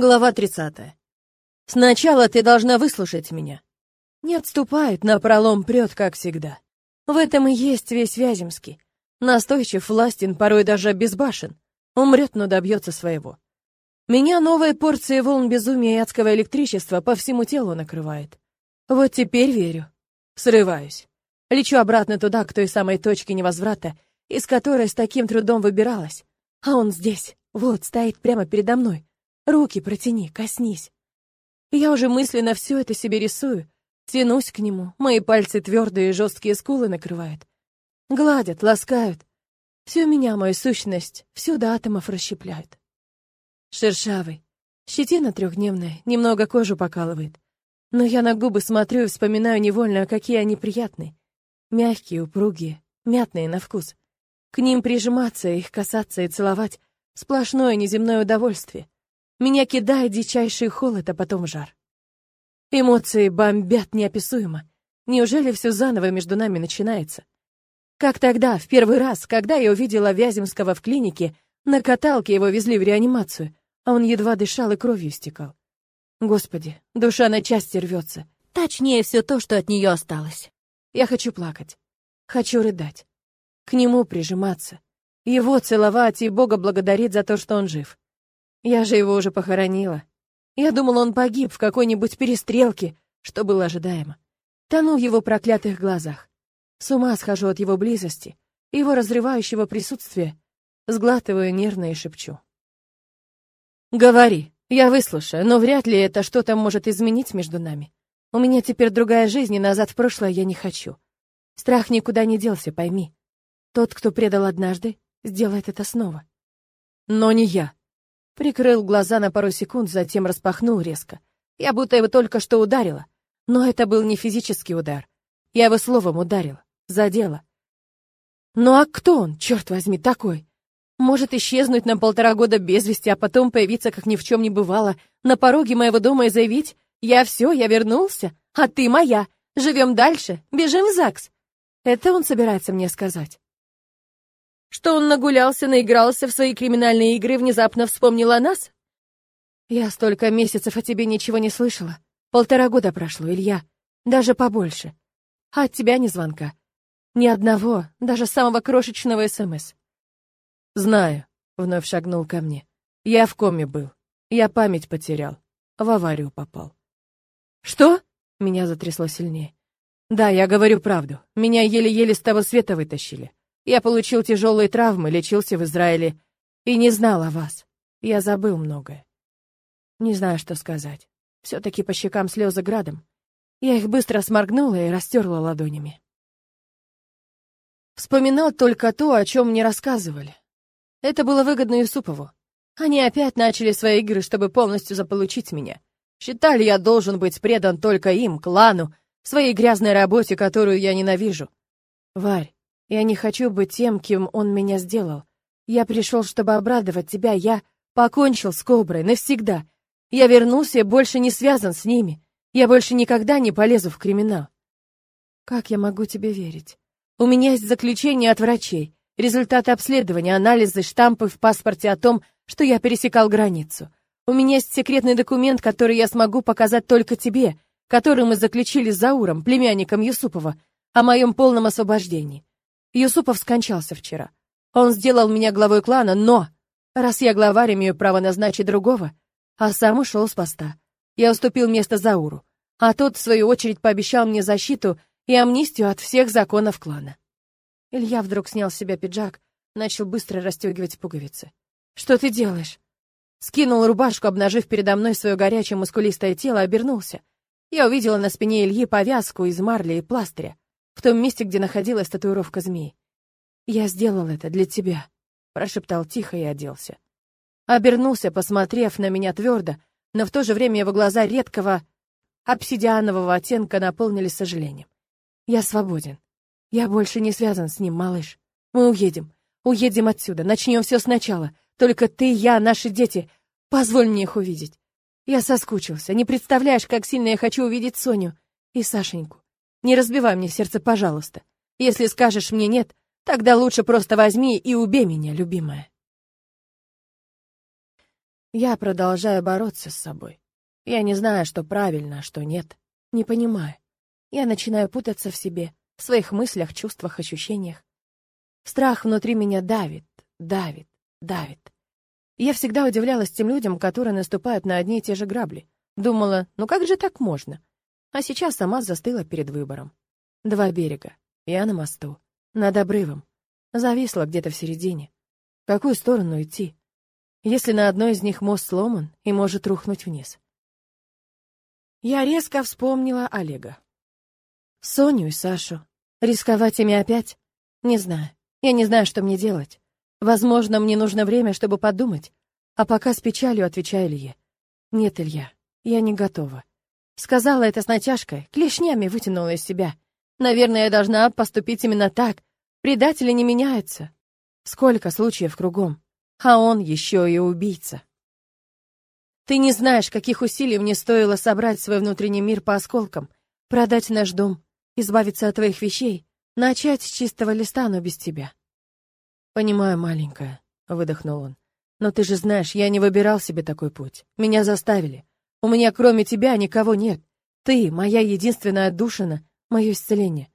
Глава 30. Сначала ты должна выслушать меня. Не отступает, на пролом прет, как всегда. В этом и есть весь Вяземский. Настойчив, властен, порой даже безбашен. Умрет, но добьется своего. Меня новая порция волн безумия и адского электричества по всему телу накрывает. Вот теперь верю. Срываюсь. Лечу обратно туда, к той самой точке невозврата, из которой с таким трудом выбиралась. А он здесь, вот, стоит прямо передо мной. Руки протяни, коснись. Я уже мысленно все это себе рисую. Тянусь к нему, мои пальцы твердые и жесткие скулы накрывают. Гладят, ласкают. Всю меня, мою сущность, всю до атомов расщепляют. Шершавый. Щетина трехдневная, немного кожу покалывает. Но я на губы смотрю и вспоминаю невольно, какие они приятные. Мягкие, упругие, мятные на вкус. К ним прижиматься, их касаться и целовать — сплошное неземное удовольствие. Меня кидает дичайший холод, а потом жар. Эмоции бомбят неописуемо. Неужели все заново между нами начинается? Как тогда, в первый раз, когда я увидела Вяземского в клинике, на каталке его везли в реанимацию, а он едва дышал и кровью истекал. Господи, душа на части рвется. Точнее, все то, что от нее осталось. Я хочу плакать. Хочу рыдать. К нему прижиматься. Его целовать и Бога благодарить за то, что он жив. Я же его уже похоронила. Я думала, он погиб в какой-нибудь перестрелке, что было ожидаемо. Тону в его проклятых глазах. С ума схожу от его близости, его разрывающего присутствия. Сглатываю нервно и шепчу. «Говори, я выслушаю, но вряд ли это что-то может изменить между нами. У меня теперь другая жизнь, и назад в прошлое я не хочу. Страх никуда не делся, пойми. Тот, кто предал однажды, сделает это снова. Но не я. Прикрыл глаза на пару секунд, затем распахнул резко. Я будто его только что ударила. Но это был не физический удар. Я его словом ударила, задела. Ну а кто он, черт возьми, такой? Может исчезнуть на полтора года без вести, а потом появиться, как ни в чем не бывало, на пороге моего дома и заявить «Я все, я вернулся, а ты моя, живем дальше, бежим в ЗАГС». Это он собирается мне сказать что он нагулялся, наигрался в свои криминальные игры внезапно вспомнил о нас? Я столько месяцев о тебе ничего не слышала. Полтора года прошло, Илья. Даже побольше. А от тебя ни звонка. Ни одного, даже самого крошечного СМС. Знаю, вновь шагнул ко мне. Я в коме был. Я память потерял. В аварию попал. Что? Меня затрясло сильнее. Да, я говорю правду. Меня еле-еле с того света вытащили. Я получил тяжелые травмы, лечился в Израиле и не знал о вас. Я забыл многое. Не знаю, что сказать. Все-таки по щекам слезы градом. Я их быстро сморгнула и растерла ладонями. Вспоминал только то, о чем мне рассказывали. Это было выгодно Юсупову. Они опять начали свои игры, чтобы полностью заполучить меня. Считали, я должен быть предан только им, клану, своей грязной работе, которую я ненавижу. Варь, я не хочу быть тем, кем он меня сделал. Я пришел, чтобы обрадовать тебя. Я покончил с Коброй навсегда. Я вернулся и больше не связан с ними. Я больше никогда не полезу в криминал. Как я могу тебе верить? У меня есть заключение от врачей, результаты обследования, анализы, штампы в паспорте о том, что я пересекал границу. У меня есть секретный документ, который я смогу показать только тебе, который мы заключили с Зауром, племянником Юсупова, о моем полном освобождении. Юсупов скончался вчера. Он сделал меня главой клана, но... Раз я главарь, имею право назначить другого, а сам ушел с поста. Я уступил место Зауру, а тот, в свою очередь, пообещал мне защиту и амнистию от всех законов клана. Илья вдруг снял с себя пиджак, начал быстро расстегивать пуговицы. «Что ты делаешь?» Скинул рубашку, обнажив передо мной свое горячее мускулистое тело, обернулся. Я увидела на спине Ильи повязку из марли и пластыря в том месте, где находилась татуировка змеи. «Я сделал это для тебя», — прошептал тихо и оделся. Обернулся, посмотрев на меня твердо, но в то же время его глаза редкого обсидианового оттенка наполнились сожалением. «Я свободен. Я больше не связан с ним, малыш. Мы уедем. Уедем отсюда. Начнем все сначала. Только ты, я, наши дети. Позволь мне их увидеть. Я соскучился. Не представляешь, как сильно я хочу увидеть Соню и Сашеньку. Не разбивай мне сердце, пожалуйста. Если скажешь мне нет, тогда лучше просто возьми и убей меня, любимая. Я продолжаю бороться с собой. Я не знаю, что правильно, а что нет. Не понимаю. Я начинаю путаться в себе, в своих мыслях, чувствах, ощущениях. Страх внутри меня давит, давит, давит. Я всегда удивлялась тем людям, которые наступают на одни и те же грабли. Думала, ну как же так можно? А сейчас сама застыла перед выбором. Два берега. Я на мосту. Над обрывом. Зависла где-то в середине. В какую сторону идти? Если на одной из них мост сломан и может рухнуть вниз. Я резко вспомнила Олега. Соню и Сашу. Рисковать ими опять? Не знаю. Я не знаю, что мне делать. Возможно, мне нужно время, чтобы подумать. А пока с печалью отвечаю Илье. Нет, Илья, я не готова. Сказала это с натяжкой, клешнями вытянула из себя. Наверное, я должна поступить именно так. Предатели не меняются. Сколько случаев кругом. А он еще и убийца. Ты не знаешь, каких усилий мне стоило собрать свой внутренний мир по осколкам, продать наш дом, избавиться от твоих вещей, начать с чистого листа, но без тебя. Понимаю, маленькая, выдохнул он. Но ты же знаешь, я не выбирал себе такой путь. Меня заставили. У меня кроме тебя никого нет. Ты моя единственная отдушина, мое исцеление.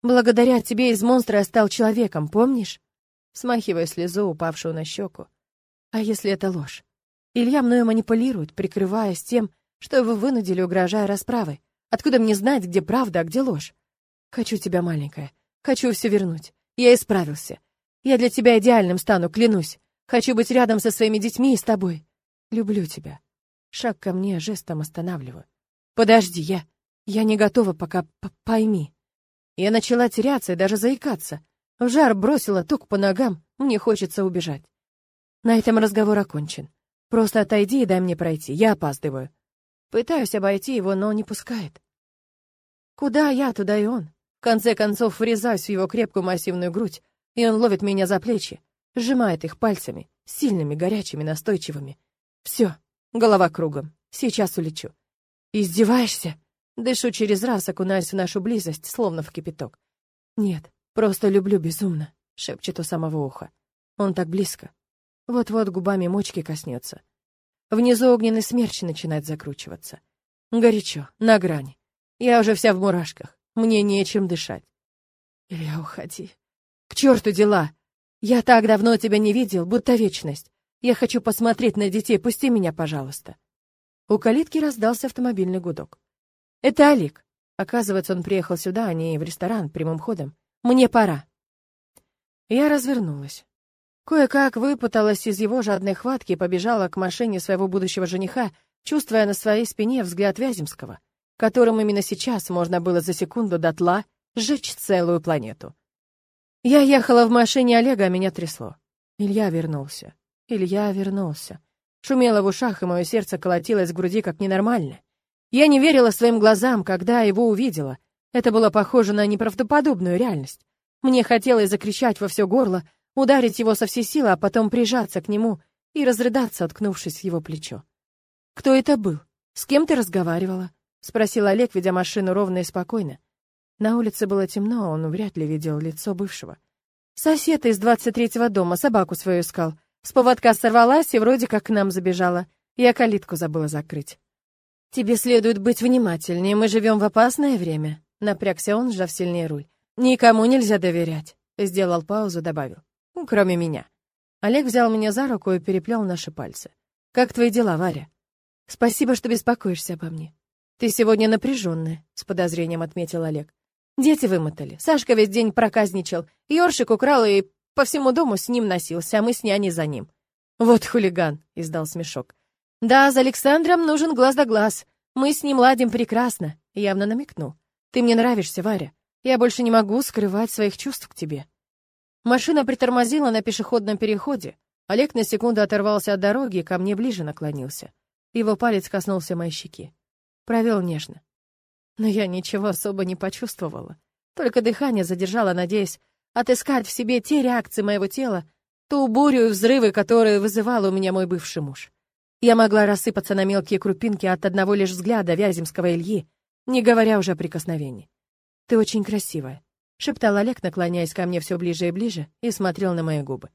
Благодаря тебе из монстра я стал человеком, помнишь? Смахивая слезу, упавшую на щеку. А если это ложь? Илья мною манипулирует, прикрываясь тем, что его вынудили, угрожая расправой. Откуда мне знать, где правда, а где ложь? Хочу тебя, маленькая. Хочу все вернуть. Я исправился. Я для тебя идеальным стану, клянусь. Хочу быть рядом со своими детьми и с тобой. Люблю тебя. Шаг ко мне жестом останавливаю. Подожди, я... Я не готова пока, пойми. Я начала теряться и даже заикаться. В жар бросила ток по ногам, мне хочется убежать. На этом разговор окончен. Просто отойди и дай мне пройти, я опаздываю. Пытаюсь обойти его, но не пускает. Куда я, туда и он. В конце концов, врезаюсь в его крепкую массивную грудь, и он ловит меня за плечи, сжимает их пальцами, сильными, горячими, настойчивыми. Все, голова кругом, сейчас улечу. Издеваешься? Дышу через раз, окунаясь в нашу близость, словно в кипяток. Нет, просто люблю безумно, шепчет у самого уха. Он так близко. Вот-вот губами мочки коснется. Внизу огненный смерч начинает закручиваться. Горячо, на грани. Я уже вся в мурашках. Мне нечем дышать. Илья, уходи. К черту дела. Я так давно тебя не видел, будто вечность. Я хочу посмотреть на детей, пусти меня, пожалуйста. У калитки раздался автомобильный гудок. Это Олег. Оказывается, он приехал сюда, а не в ресторан прямым ходом. Мне пора. Я развернулась. Кое-как выпуталась из его жадной хватки и побежала к машине своего будущего жениха, чувствуя на своей спине взгляд Вяземского, которым именно сейчас можно было за секунду дотла сжечь целую планету. Я ехала в машине Олега, а меня трясло. Илья вернулся. Илья вернулся. Шумело в ушах, и мое сердце колотилось в груди как ненормальное. Я не верила своим глазам, когда его увидела. Это было похоже на неправдоподобную реальность. Мне хотелось закричать во все горло, ударить его со всей силы, а потом прижаться к нему и разрыдаться, откнувшись в его плечо. «Кто это был? С кем ты разговаривала?» — спросил Олег, ведя машину ровно и спокойно. На улице было темно, он вряд ли видел лицо бывшего. Сосед из двадцать третьего дома собаку свою искал. С поводка сорвалась и вроде как к нам забежала. Я калитку забыла закрыть. «Тебе следует быть внимательнее, мы живем в опасное время», — напрягся он, сжав сильнее руль. «Никому нельзя доверять», — сделал паузу, добавил. «Ну, «Кроме меня». Олег взял меня за руку и переплел наши пальцы. «Как твои дела, Варя?» «Спасибо, что беспокоишься обо мне». «Ты сегодня напряженная», — с подозрением отметил Олег. «Дети вымотали. Сашка весь день проказничал. Ёршик украл и по всему дому с ним носился, а мы с няней за ним». «Вот хулиган», — издал смешок. Да, за Александром нужен глаз да глаз. Мы с ним ладим прекрасно, явно намекнул. Ты мне нравишься, Варя. Я больше не могу скрывать своих чувств к тебе. Машина притормозила на пешеходном переходе. Олег на секунду оторвался от дороги и ко мне ближе наклонился. Его палец коснулся моей щеки. Провел нежно. Но я ничего особо не почувствовала. Только дыхание задержала, надеясь отыскать в себе те реакции моего тела, ту бурю и взрывы, которые вызывал у меня мой бывший муж. Я могла рассыпаться на мелкие крупинки от одного лишь взгляда Вяземского Ильи, не говоря уже о прикосновении. «Ты очень красивая», — шептал Олег, наклоняясь ко мне все ближе и ближе, и смотрел на мои губы.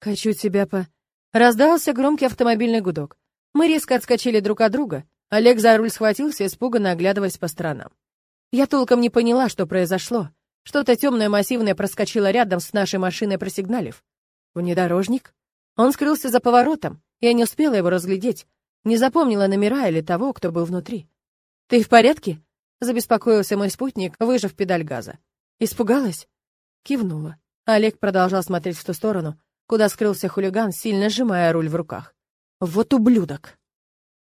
«Хочу тебя по...» Раздался громкий автомобильный гудок. Мы резко отскочили друг от друга. Олег за руль схватился, испуганно оглядываясь по сторонам. Я толком не поняла, что произошло. Что-то темное массивное проскочило рядом с нашей машиной, просигналив. Внедорожник? Он скрылся за поворотом. Я не успела его разглядеть. Не запомнила номера или того, кто был внутри. «Ты в порядке?» — забеспокоился мой спутник, выжав педаль газа. «Испугалась?» Кивнула. Олег продолжал смотреть в ту сторону, куда скрылся хулиган, сильно сжимая руль в руках. «Вот ублюдок!»